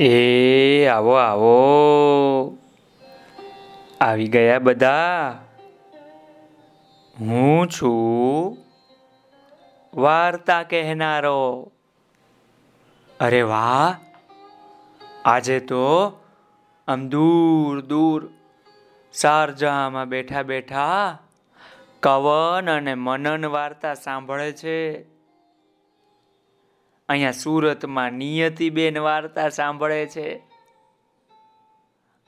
એ આવો આવો. આવી ગયા બધા. હું છું વાર્તા કહેનારો. અરે વાહ. આજે તો આમ દૂર દૂર શારજહામાં બેઠા બેઠા કવન અને મનન વાર્તા સાંભળે છે. અહીંયા સુરતમાં નિયતિબેન વાર્તા સાંભળે છે.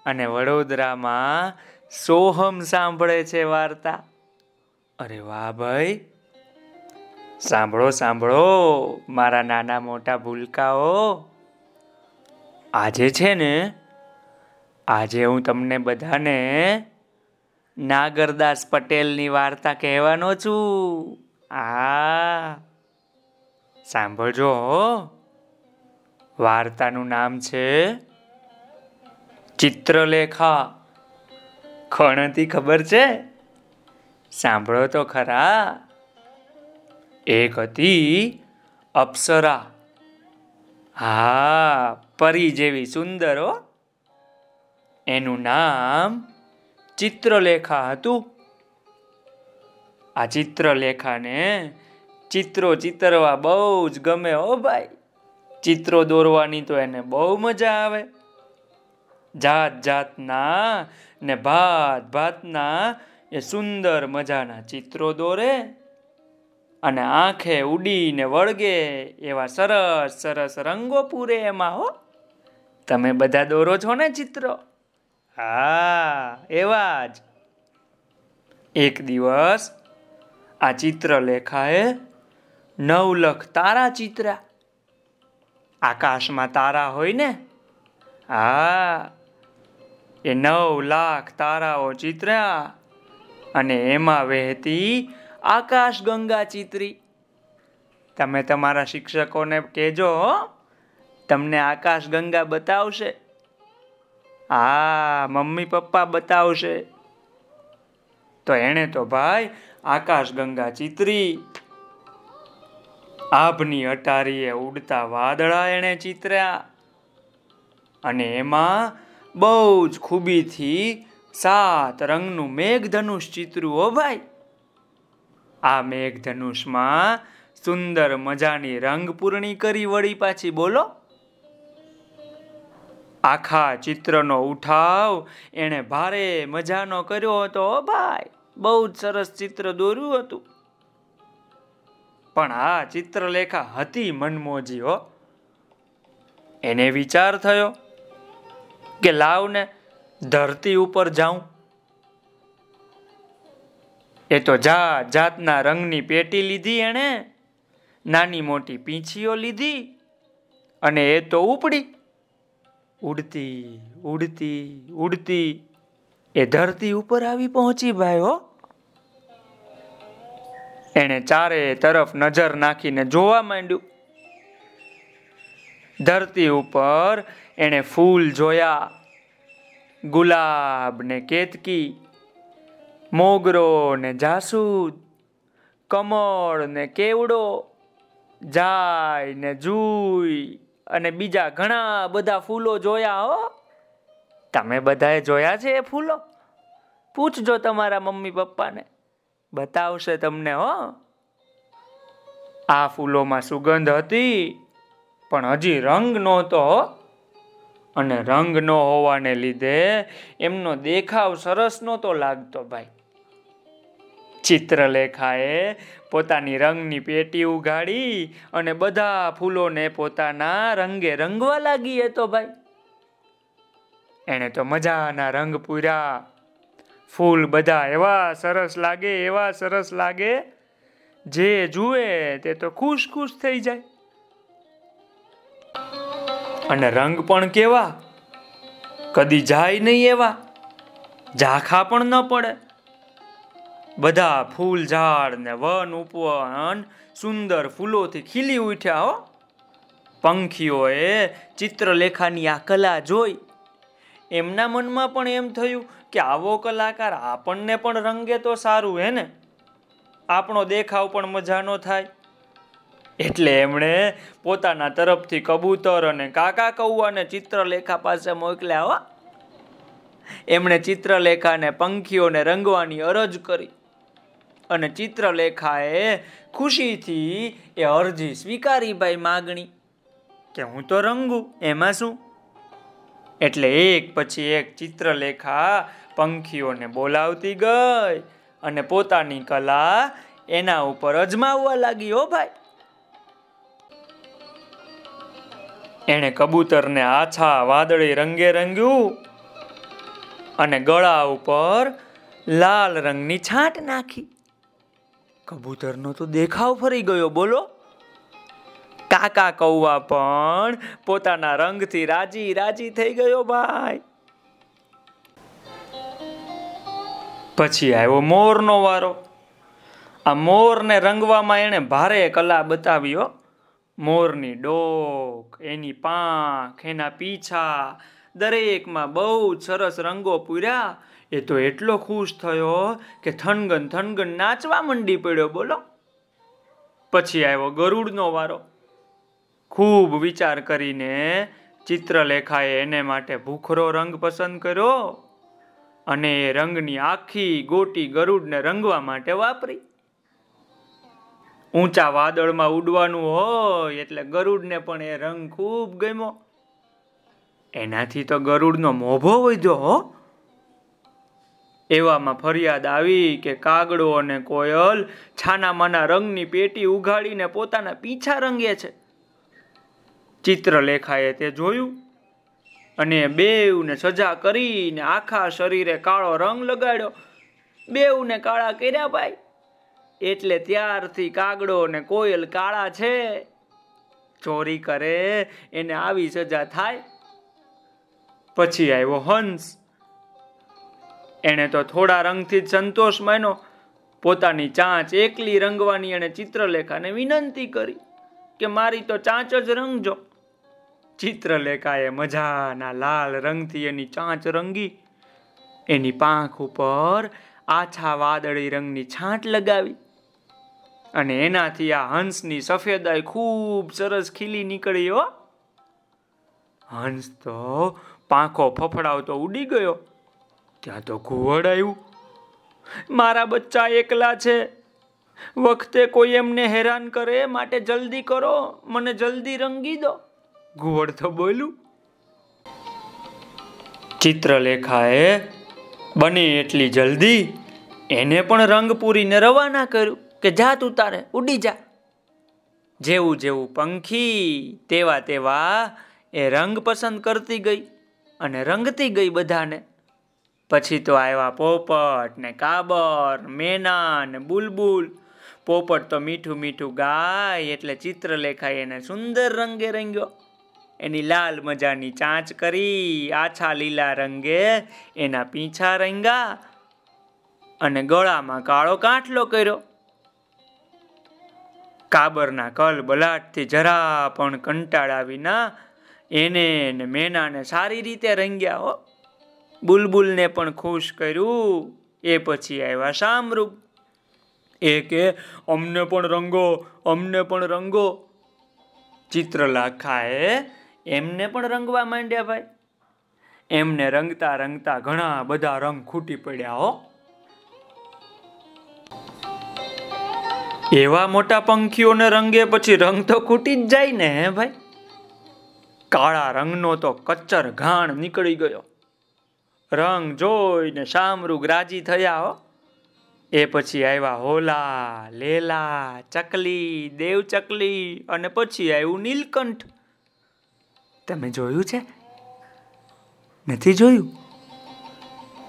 અને વડોદરામાં સોહમ સાંભળે છે વાર્તા. અરે વાહ ભાઈ. સાંભળો સાંભળો, મારા નાના મોટા ભૂલકાઓ. આજે છે ને, આજે હું તમને બધાને નાગરદાસ પટેલની વાર્તા કહેવાનો છું. આ સાંભળજો વાર્તાનું નામ છે ચિત્રલેખા. ખણતી ખબર છે? સાંભળો તો ખરા. એક હતી અપ્સરા. હા, પરી જેવી સુંદર, હો. એનું નામ ચિત્રલેખા હતું. આ ચિત્રલેખાને ચિત્રો ચિતરવા બહુ જ ગમે હો ભાઈ. ચિત્રો દોરવાની તો એને બહુ મજા આવે. જાત જાતના ને ભાત ભાતના એ સુંદર મજાના ચિત્રો દોરે અને આંખે ઉડીને વળગે એવા સરસ સરસ રંગો પૂરે એમાં હો. તમે બધા દોરો છો ને ચિત્રો? હા, એવા જ. એક દિવસ આ ચિત્રલેખાએ નવલખ તારા ચિત્રા. આકાશમાં તારા હોય ને? હા. એ નવ લાખ તારાઓ ચિત્ર્યા અને એમાં વહેતી આકાશ ગંગા ચિત્રી. તમે તમારા શિક્ષકોને કહેજો તમને આકાશ ગંગા બતાવશે. હા, મમ્મી પપ્પા બતાવશે. તો એણે તો ભાઈ આકાશ ગંગા ચિત્રી આભની અટારીએ ઉડતા વાદળા એણે ચિત્ર્યા અને એમાં બહુ જ ખૂબીથી સાત રંગનું મેઘધનુષ ચિત્રું હો ભાઈ આ મેઘધનુષમાં સુંદર મજાની રંગ પૂર્ણી કરી વળી પાછી બોલો. આખા ચિત્રનો ઉઠાવ એણે ભારે મજાનો કર્યો હતો ભાઈ બહુ જ સરસ ચિત્ર દોર્યું હતું. પણ આ ચિત્રલેખા હતી મનમોજી, હો. એને વિચાર થયો કે લાવને ધરતી ઉપર જાઉં. એ તો જાત જાતના રંગની પેટી લીધી એણે, નાની મોટી પીંછીઓ લીધી અને એ તો ઉપડી. ઉડતી ઉડતી ઉડતી એ ધરતી ઉપર આવી પહોંચી ભાઈ, હો. એણે ચારે તરફ નજર નાખીને જોવા માંડ્યું. ધરતી ઉપર એણે ફૂલ જોયા. ગુલાબ ને કેતકી મોગરો ને જાસૂદ કમળ ને કેવડો જાય ને જુઈ અને બીજા ઘણા બધા ફૂલો જોયા હો. તમે બધાએ જોયા છે એ ફૂલો? પૂછજો તમારા મમ્મી પપ્પાને. બતાવશે તમને, હો. આ ફૂલોમાં સુગંધ હતી, પણ હજી રંગ નહોતો અને રંગ ન હોવાને લીધે એમનો દેખાવ સરસ નહોતો લાગતો, ભાઈ. ચિત્રલેખાએ પોતાની રંગની પેટી ઉગાડી અને બધા ફૂલોને પોતાના રંગે રંગવા લાગી હતો ભાઈ. એણે તો મજાના રંગ પૂર્યા. ફૂલ બધા, એવા સરસ લાગે, એવા સરસ લાગે, જે જુએ તે તો ખુશ ખુશ થઈ જાય. અને રંગ પણ કેવા, કદી જાય નહીં એવા, ઝાખા પણ ન પડે. બધા ફૂલ ઝાડ ને વન ઉપવન સુંદર ફૂલોથી ખીલી ઉઠ્યા હો. પંખીઓએ ચિત્રલેખાની આ કલા જોઈ. એમના મનમાં પણ એમ થયું કે આવો કલાકાર આપણને પણ રંગે તો સારું, હે ને? આપણો દેખાવ પણ મજાનો થાય. એટલે એમણે પોતાના તરફથી કબૂતર અને કાકા કૌવાને ચિત્રલેખા પાસે મોકલ્યા, હો. એમણે ચિત્રલેખાને પંખીઓને રંગવાની અરજ કરી અને ચિત્રલેખાએ ખુશીથી એ અરજી સ્વીકારી ભાઈ માગણી કે હું તો રંગું, એમાં શું? એટલે એક પછી એક ચિત્રલેખા પંખીઓને બોલાવતી ગઈ અને પોતાની કલા એના ઉપર અજમાવવા લાગી, હો ભાઈ. એણે કબૂતરને આછા વાદળી રંગે રંગ્યું અને ગળા ઉપર લાલ રંગની છાંટ નાખી. કબૂતરનો તો દેખાવ ફરી ગયો, બોલો. કાકા કૌવા પણ પોતાના રંગથી રાજી રાજી થઈ ગયો ભાઈ. પછી આવ્યો મોરનો વારો. આ મોરને રંગવામાં એણે ભારે કલા બતાવ્યો મોરની ડોક, એની પાંખ, એના પીછા, દરેકમાં બહુ સરસ રંગો પૂર્યા. એ તો એટલો ખુશ થયો કે થનગન થનગન નાચવા મંડી પડ્યો બોલો. પછી આવ્યો ગરુડનો વારો. ખૂબ વિચાર કરીને ચિત્રલેખાએ એને માટે ભૂખરો રંગ પસંદ કર્યો અને એ રંગની આખી ગોટી ગરુડને રંગવા માટે વાપરી. ઊંચા વાદળમાં ઉડવાનું હોય એટલે ગરુડને પણ એ રંગ ખૂબ ગમ્યો. એનાથી તો ગરુડનો મોભો વધ્યો હો. એવામાં ફરિયાદ આવી કે કાગડો અને કોયલ છાનામાના રંગની પેટી ઉઘાડીને પોતાના પીછા રંગે છે. ચિત્રલેખાએ તે જોયું અને બેવને સજા કરીને આખા શરીરે કાળો રંગ લગાડ્યો. બેવને કાળા કર્યા ભાઈ. એટલે ત્યારથી કાગડો ને કોયલ કાળા છે. ચોરી કરે, એને આવી સજા થાય. પછી આવ્યો હંસ. એણે તો થોડા રંગથી જ સંતોષ માન્યો. પોતાની ચાંચ એકલી રંગવાની એણે ચિત્રલેખાને વિનંતી કરી કે મારી તો ચાંચ જ રંગજો. ચિત્રલેખાએ મજાના લાલ રંગથી એની ચાંચ રંગી. એની પાંખ ઉપર આછા વાદળી રંગની છાંટ લગાવી. અને એનાથી આ હંસની સફેદાઈ ખૂબ સરસ ખીલી નીકળી હો. હંસ તો પાંખો ફફડાવતો ઉડી ગયો. ત્યાં તો ઘુવડ આવ્યું. મારા બચ્ચા એકલા છે. વખતે કોઈ એમને હેરાન કરે માટે જલ્દી કરો. મને જલ્દી રંગી દો. ઘુવડ તો બોલ્યું ચિત્રલેખાએ બને એટલી જલ્દી એને પણ રંગ પૂરીને રવાના કર્યું કે જા તું તારે, ઉડી જા. જેવું જેવું પંખી તેવા તેવા એ રંગ પસંદ કરતી ગઈ અને રંગતી ગઈ બધાને. પછી તો આવ્યા પોપટ ને કાબર, મેના ને બુલબુલ. પોપટ તો મીઠું મીઠું ગાય એટલે ચિત્રલેખાએ એને સુંદર રંગે રંગ્યો. એની લાલ મજાની ચાંચ કરી, આછા લીલા રંગે એના પીંછા રંગા અને ગળામાં કાળો કાંઠલો કર્યો. કાબરના કલ બલાટથી જરા પણ કંટાળા વિના એને ને મેનાને સારી રીતે રંગ્યા હો. બુલબુલને પણ ખુશ કર્યું, એ પછી આવ્યા શામરૂપ. એ કે, અમને પણ રંગો, અમને પણ રંગો. ચિત્રલાખાએ એમને પણ રંગવા માંડ્યા ભાઈ. એમને રંગતા રંગતા ઘણા બધા રંગ ખૂટી પડ્યા હો. એવા મોટા પંખીઓને રંગે પછી રંગ તો ખૂટી જ જાય ને, હે ભાઈ? કાળા રંગનો તો કચ્ચર ઘાણ નીકળી ગયો. રંગ જોઈને શામરૂગ રાજી થયા હો. એ પછી આવ્યા હોલા, લેલા, ચકલી દેવ ચકલી અને પછી આવ્યું નીલકંઠ. તમે જોયું છે? નથી જોયું?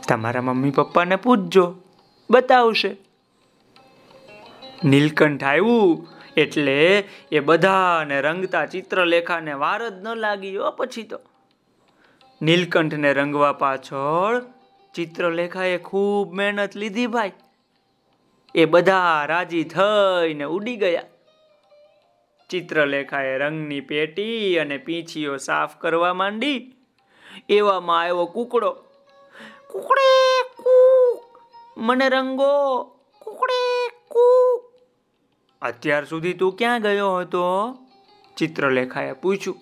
તમારા મમ્મી પપ્પાને પૂછજો. બતાવશે. નીલકંઠ આવ્યું એટલે એ બધાને રંગતા ચિત્રલેખાને વાર જ ન લાગી ઓ પછી તો. નીલકંઠને રંગવા પાછળ ચિત્રલેખાએ ખૂબ મહેનત લીધી ભાઈ. એ બધા રાજી થઈને ઉડી ગયા. ચિત્રલેખાએ રંગની પેટી અને પીંછીઓ સાફ કરવા માંડી. એવામાં આવ્યો કુકડો. કુકડે કૂક. મને રંગો. કુકડે કૂક. અત્યાર સુધી તું ક્યાં ગયો હતો? ચિત્રલેખાએ પૂછ્યું.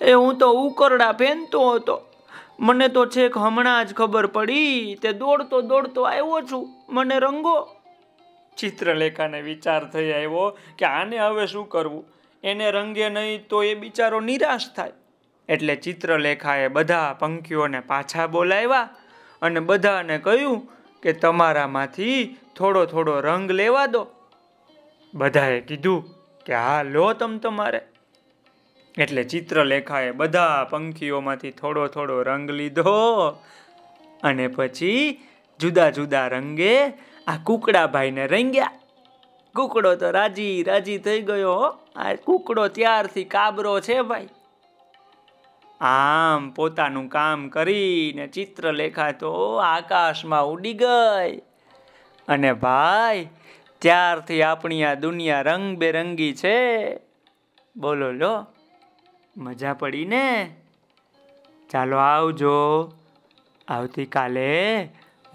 એ હું તો ઉકરડા પહેનતો હતો. મને તો છેક હમણાં જ ખબર પડી. તે દોડતો દોડતો આવ્યો છું. મને રંગો. ચિત્રલેખાને વિચાર થઈ આવ્યો કે આને હવે શું કરવું? એને રંગે નહીં તો એ બિચારો નિરાશ થાય. એટલે ચિત્રલેખાએ બધા પંખીઓને પાછા બોલાવ્યા અને બધાને કહ્યું કે તમારામાંથી થોડો થોડો રંગ લેવા દો. બધાએ કીધું કે હા, લો તમ તમારે. એટલે ચિત્રલેખાએ બધા પંખીઓમાંથી થોડો થોડો રંગ લીધો અને પછી જુદા જુદા રંગે આ કુકડાભાઈને રંગ્યા. કુકડો તો રાજી રાજી થઈ ગયો આ કુકડો ત્યારથી કાબરો છે ભાઈ. આમ પોતાનું કામ કરીને ચિત્રલેખા તો આકાશમાં ઉડી ગઈ. અને ભાઈ, ત્યારથી આપણી આ દુનિયા રંગબેરંગી છે. બોલો લો, મજા પડી ને? ચાલો આવજો. આવતીકાલે